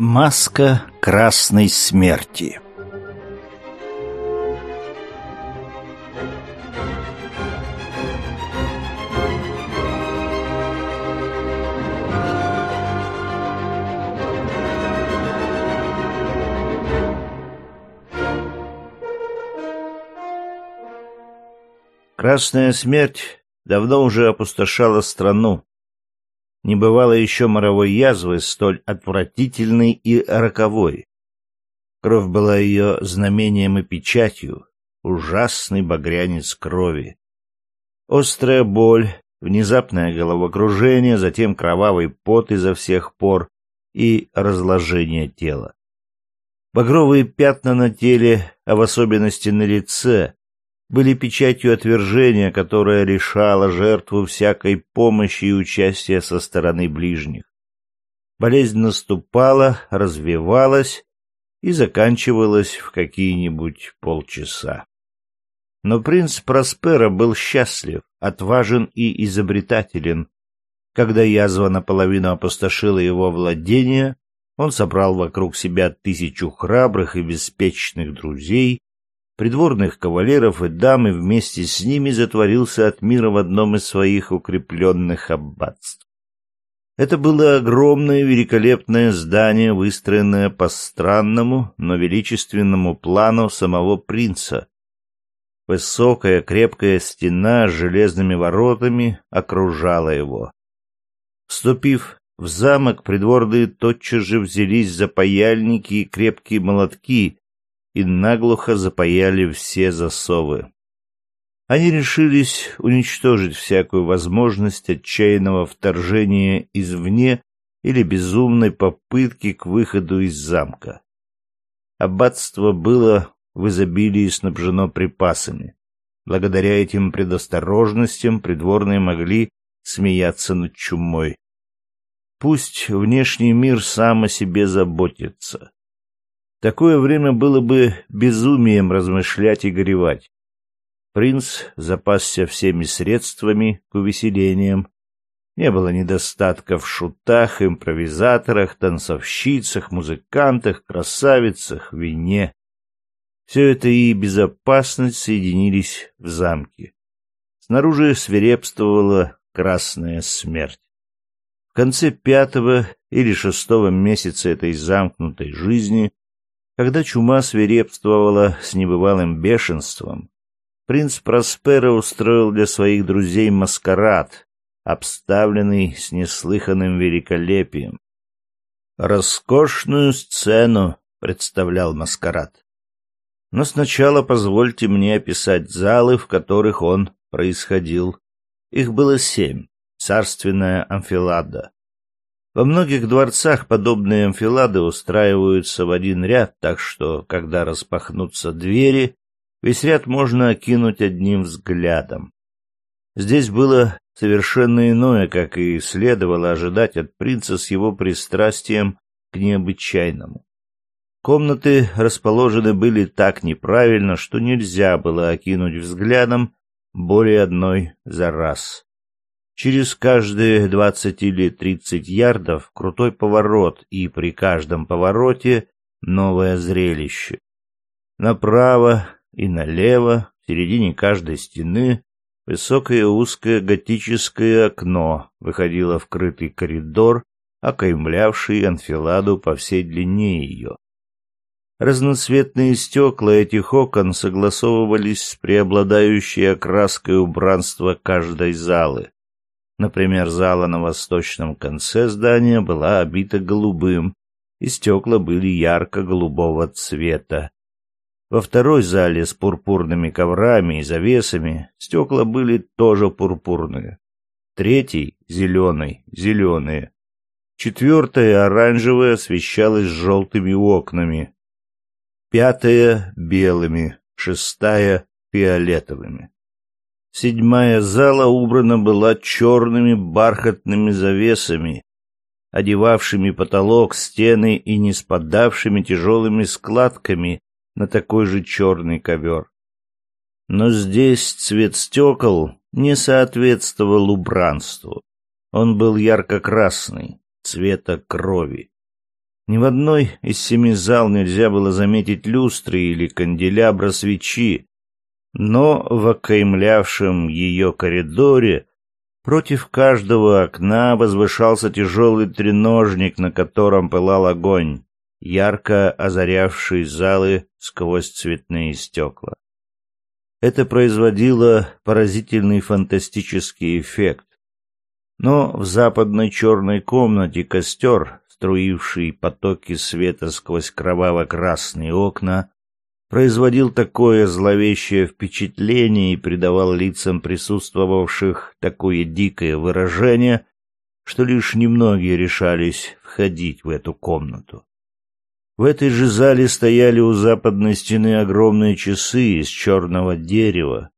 Маска красной смерти Красная смерть давно уже опустошала страну, не бывало еще моровой язвы, столь отвратительной и роковой. Кровь была ее знамением и печатью, ужасный багрянец крови. Острая боль, внезапное головокружение, затем кровавый пот изо всех пор и разложение тела. Багровые пятна на теле, а в особенности на лице, были печатью отвержения, которая лишала жертву всякой помощи и участия со стороны ближних. Болезнь наступала, развивалась и заканчивалась в какие-нибудь полчаса. Но принц Проспера был счастлив, отважен и изобретателен. Когда язва наполовину опустошила его владения, он собрал вокруг себя тысячу храбрых и беспечных друзей, придворных кавалеров и дам, и вместе с ними затворился от мира в одном из своих укрепленных аббатств. Это было огромное великолепное здание, выстроенное по странному, но величественному плану самого принца. Высокая крепкая стена с железными воротами окружала его. Вступив в замок, придворные тотчас же взялись за паяльники и крепкие молотки, и наглухо запаяли все засовы. Они решились уничтожить всякую возможность отчаянного вторжения извне или безумной попытки к выходу из замка. Аббатство было в изобилии снабжено припасами. Благодаря этим предосторожностям придворные могли смеяться над чумой. Пусть внешний мир сам о себе заботится такое время было бы безумием размышлять и горевать. Принц запасся всеми средствами к увеселениям. Не было недостатка в шутах, импровизаторах, танцовщицах, музыкантах, красавицах, вине. Все это и безопасность соединились в замке. Снаружи свирепствовала красная смерть. В конце пятого или шестого месяца этой замкнутой жизни когда чума свирепствовала с небывалым бешенством, принц Проспера устроил для своих друзей маскарад, обставленный с неслыханным великолепием. Роскошную сцену представлял маскарад. Но сначала позвольте мне описать залы, в которых он происходил. Их было семь. Царственная амфилада, во многих дворцах подобные амфилады устраиваются в один ряд, так что, когда распахнутся двери, весь ряд можно окинуть одним взглядом. Здесь было совершенно иное, как и следовало ожидать от принца с его пристрастием к необычайному. Комнаты расположены были так неправильно, что нельзя было окинуть взглядом более одной за раз. Через каждые двадцать или тридцать ярдов крутой поворот, и при каждом повороте новое зрелище. Направо и налево, в середине каждой стены, высокое узкое готическое окно выходило в крытый коридор, окаймлявший анфиладу по всей длине ее. Разноцветные стекла этих окон согласовывались с преобладающей окраской убранства каждой залы. Например, зала на восточном конце здания была обита голубым, и стекла были ярко-голубого цвета. Во второй зале с пурпурными коврами и завесами стекла были тоже пурпурные. Третий — зеленый, зеленые. Четвертая, оранжевая, освещалась желтыми окнами. Пятая — белыми, шестая — фиолетовыми. Седьмая зала убрана была черными бархатными завесами, одевавшими потолок, стены и не спадавшими тяжелыми складками на такой же черный ковер. Но здесь цвет стекол не соответствовал убранству. Он был ярко-красный, цвета крови. Ни в одной из семи зал нельзя было заметить люстры или канделябра свечи, но в окаймлявшем ее коридоре против каждого окна возвышался тяжелый треножник, на котором пылал огонь, ярко озарявший залы сквозь цветные стекла. Это производило поразительный фантастический эффект. Но в западной черной комнате костер, струивший потоки света сквозь кроваво-красные окна, производил такое зловещее впечатление и придавал лицам присутствовавших такое дикое выражение, что лишь немногие решались входить в эту комнату. В этой же зале стояли у западной стены огромные часы из черного дерева.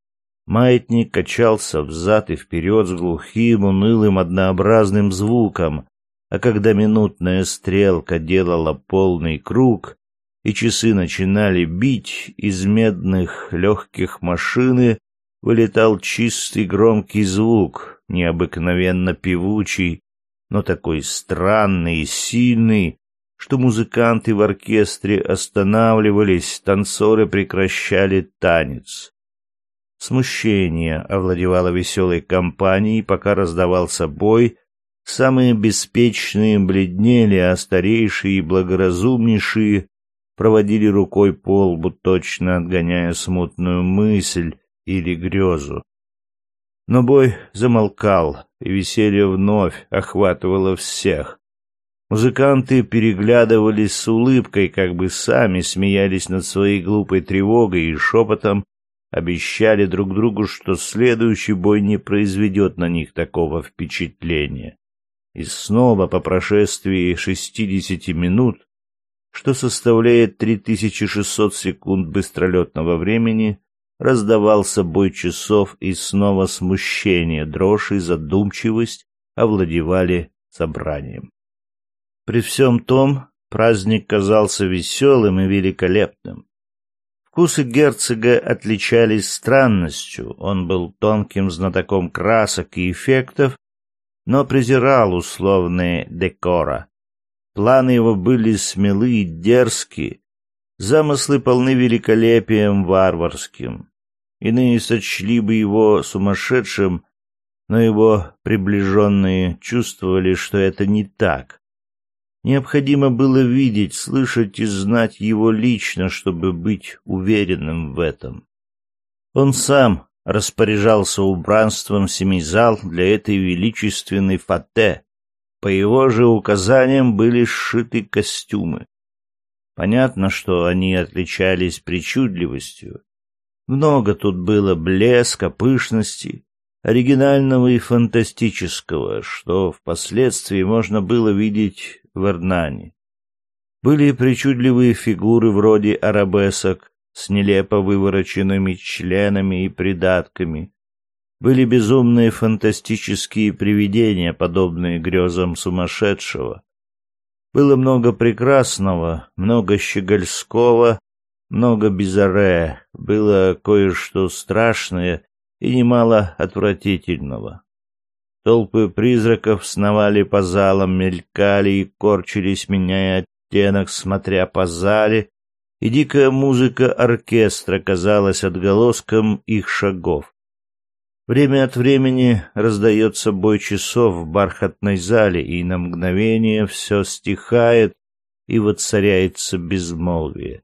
Маятник качался взад и вперед с глухим, унылым, однообразным звуком, а когда минутная стрелка делала полный круг, и часы начинали бить, из медных легких машины вылетал чистый громкий звук, необыкновенно певучий, но такой странный и сильный, что музыканты в оркестре останавливались, танцоры прекращали танец. Смущение овладевало веселой компанией, пока раздавался бой, самые беспечные бледнели, а старейшие и благоразумнейшие проводили рукой по лбу, точно отгоняя смутную мысль или грезу. Но бой замолкал, и веселье вновь охватывало всех. Музыканты переглядывались с улыбкой, как бы сами смеялись над своей глупой тревогой и шепотом обещали друг другу, что следующий бой не произведет на них такого впечатления. И снова по прошествии шестидесяти минут что составляет 3600 секунд быстролетного времени, раздавался бой часов, и снова смущение, дрожь и задумчивость овладевали собранием. При всем том, праздник казался веселым и великолепным. Вкусы герцога отличались странностью, он был тонким знатоком красок и эффектов, но презирал условные декора, Планы его были смелы и дерзки, замыслы полны великолепием варварским. Иные сочли бы его сумасшедшим, но его приближенные чувствовали, что это не так. Необходимо было видеть, слышать и знать его лично, чтобы быть уверенным в этом. Он сам распоряжался убранством семи зал для этой величественной фате, по его же указаниям были сшиты костюмы. Понятно, что они отличались причудливостью. Много тут было блеска, пышности, оригинального и фантастического, что впоследствии можно было видеть в Эрнане. Были причудливые фигуры вроде арабесок с нелепо вывороченными членами и придатками, были безумные фантастические привидения, подобные грезам сумасшедшего. Было много прекрасного, много щегольского, много bizarre, было кое-что страшное и немало отвратительного. Толпы призраков сновали по залам, мелькали и корчились, меняя оттенок, смотря по зале, и дикая музыка оркестра казалась отголоском их шагов. Время от времени раздается бой часов в бархатной зале, и на мгновение все стихает, и воцаряется безмолвие.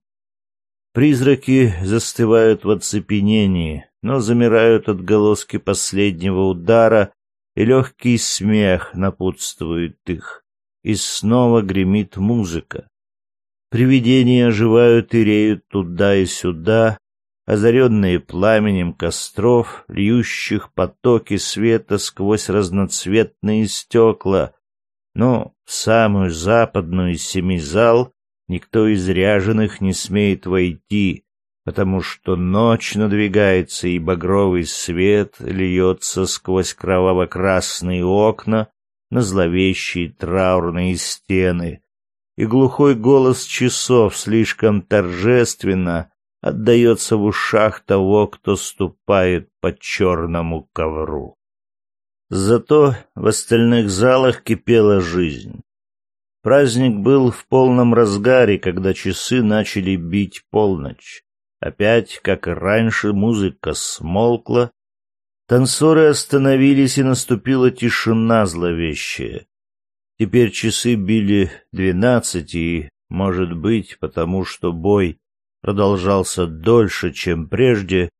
Призраки застывают в оцепенении, но замирают отголоски последнего удара, и легкий смех напутствует их, и снова гремит музыка. Привидения оживают и реют туда и сюда, озаренные пламенем костров, льющих потоки света сквозь разноцветные стекла. Но в самую западную из семи зал никто из ряженых не смеет войти, потому что ночь надвигается, и багровый свет льется сквозь кроваво-красные окна на зловещие траурные стены, и глухой голос часов слишком торжественно отдается в ушах того, кто ступает по черному ковру. Зато в остальных залах кипела жизнь. Праздник был в полном разгаре, когда часы начали бить полночь. Опять, как и раньше, музыка смолкла, танцоры остановились, и наступила тишина зловещая. Теперь часы били двенадцать, и, может быть, потому что бой продолжался дольше, чем прежде,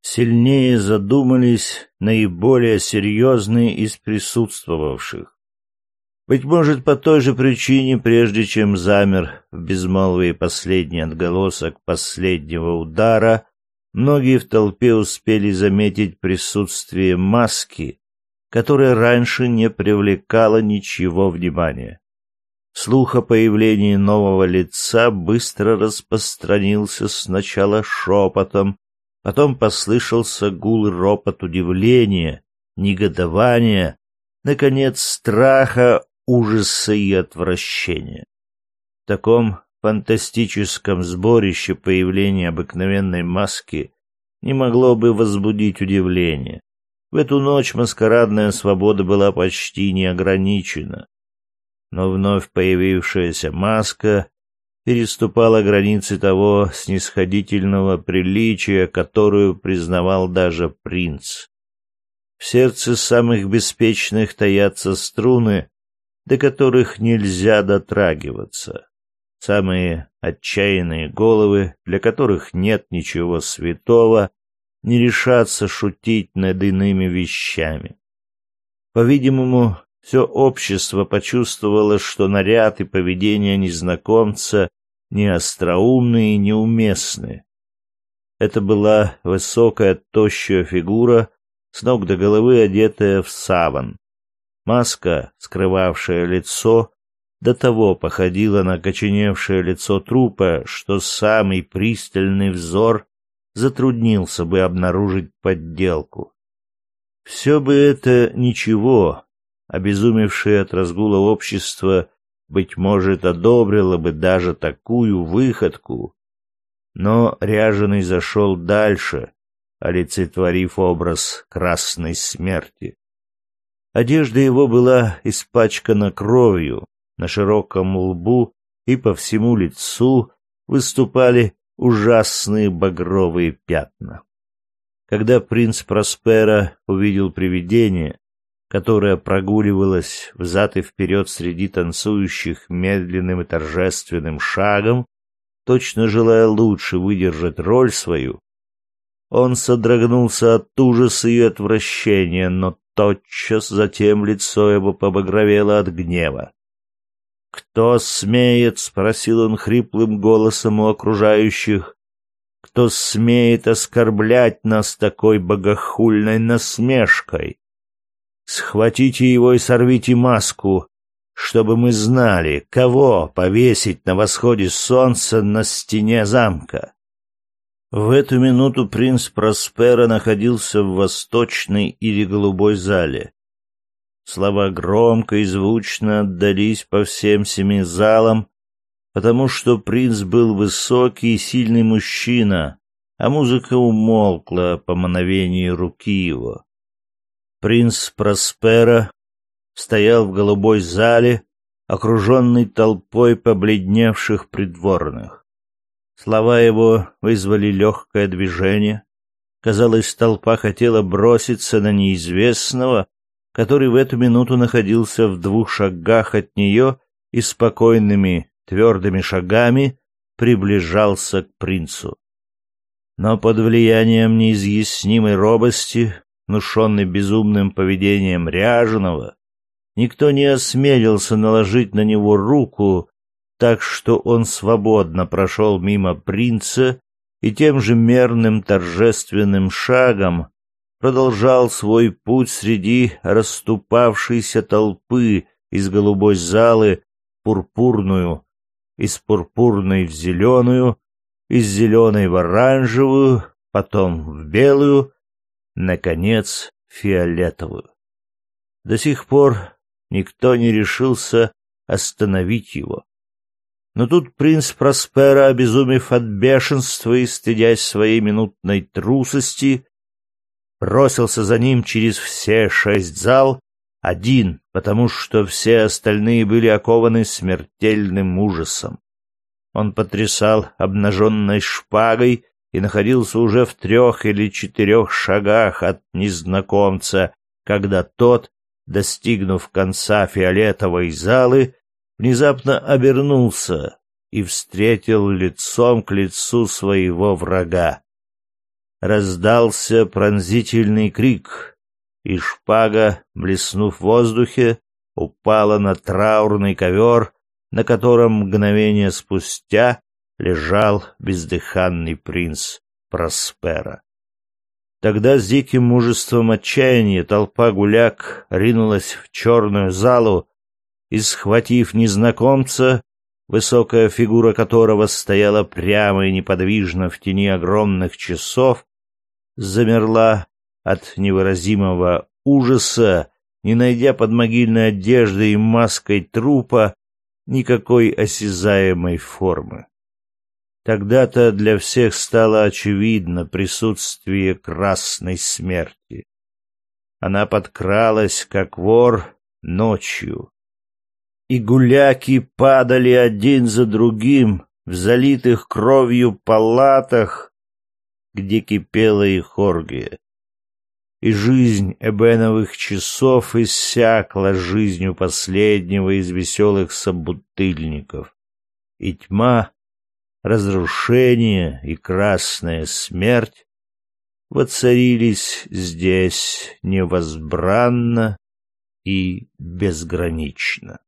сильнее задумались наиболее серьезные из присутствовавших. Быть может, по той же причине, прежде чем замер в безмолвии последний отголосок последнего удара, многие в толпе успели заметить присутствие маски, которая раньше не привлекала ничего внимания. Слух о появлении нового лица быстро распространился сначала шепотом, потом послышался гул и ропот удивления, негодования, наконец, страха, ужаса и отвращения. В таком фантастическом сборище появление обыкновенной маски не могло бы возбудить удивление. В эту ночь маскарадная свобода была почти неограничена но вновь появившаяся маска переступала границы того снисходительного приличия, которую признавал даже принц. В сердце самых беспечных таятся струны, до которых нельзя дотрагиваться. Самые отчаянные головы, для которых нет ничего святого, не решатся шутить над иными вещами. По-видимому, все общество почувствовало, что наряд и поведение незнакомца не остроумные и неуместны. Это была высокая, тощая фигура, с ног до головы одетая в саван. Маска, скрывавшая лицо, до того походила на коченевшее лицо трупа, что самый пристальный взор затруднился бы обнаружить подделку. Все бы это ничего, обезумевшее от разгула общество, быть может, одобрило бы даже такую выходку. Но ряженый зашел дальше, олицетворив образ красной смерти. Одежда его была испачкана кровью, на широком лбу и по всему лицу выступали ужасные багровые пятна. Когда принц Проспера увидел привидение, которая прогуливалась взад и вперед среди танцующих медленным и торжественным шагом, точно желая лучше выдержать роль свою, он содрогнулся от ужаса и отвращения, но тотчас затем лицо его побагровело от гнева. «Кто смеет?» — спросил он хриплым голосом у окружающих. «Кто смеет оскорблять нас такой богохульной насмешкой?» Схватите его и сорвите маску, чтобы мы знали, кого повесить на восходе солнца на стене замка. В эту минуту принц Проспера находился в восточной или голубой зале. Слова громко и звучно отдались по всем семи залам, потому что принц был высокий и сильный мужчина, а музыка умолкла по мановению руки его. Принц Проспера стоял в голубой зале, окруженный толпой побледневших придворных. Слова его вызвали легкое движение. Казалось, толпа хотела броситься на неизвестного, который в эту минуту находился в двух шагах от нее и спокойными, твердыми шагами приближался к принцу. Но под влиянием неизъяснимой робости внушенный безумным поведением ряженого, никто не осмелился наложить на него руку, так что он свободно прошел мимо принца и тем же мерным торжественным шагом продолжал свой путь среди расступавшейся толпы из голубой залы пурпурную, из пурпурной в зеленую, из зеленой в оранжевую, потом в белую, наконец, фиолетовую. До сих пор никто не решился остановить его. Но тут принц Проспера, обезумев от бешенства и стыдясь своей минутной трусости, бросился за ним через все шесть зал, один, потому что все остальные были окованы смертельным ужасом. Он потрясал обнаженной шпагой и находился уже в трех или четырех шагах от незнакомца, когда тот, достигнув конца фиолетовой залы, внезапно обернулся и встретил лицом к лицу своего врага. Раздался пронзительный крик, и шпага, блеснув в воздухе, упала на траурный ковер, на котором мгновение спустя лежал бездыханный принц Проспера. Тогда с диким мужеством отчаяния толпа гуляк ринулась в черную залу, и, схватив незнакомца, высокая фигура которого стояла прямо и неподвижно в тени огромных часов, замерла от невыразимого ужаса, не найдя под могильной одеждой и маской трупа никакой осязаемой формы. Тогда-то для всех стало очевидно присутствие красной смерти. Она подкралась, как вор, ночью, и гуляки падали один за другим в залитых кровью палатах, где кипела их оргия. И жизнь эбеновых часов иссякла жизнью последнего из веселых собутыльников. И тьма, разрушение и красная смерть воцарились здесь невозбранно и безгранично.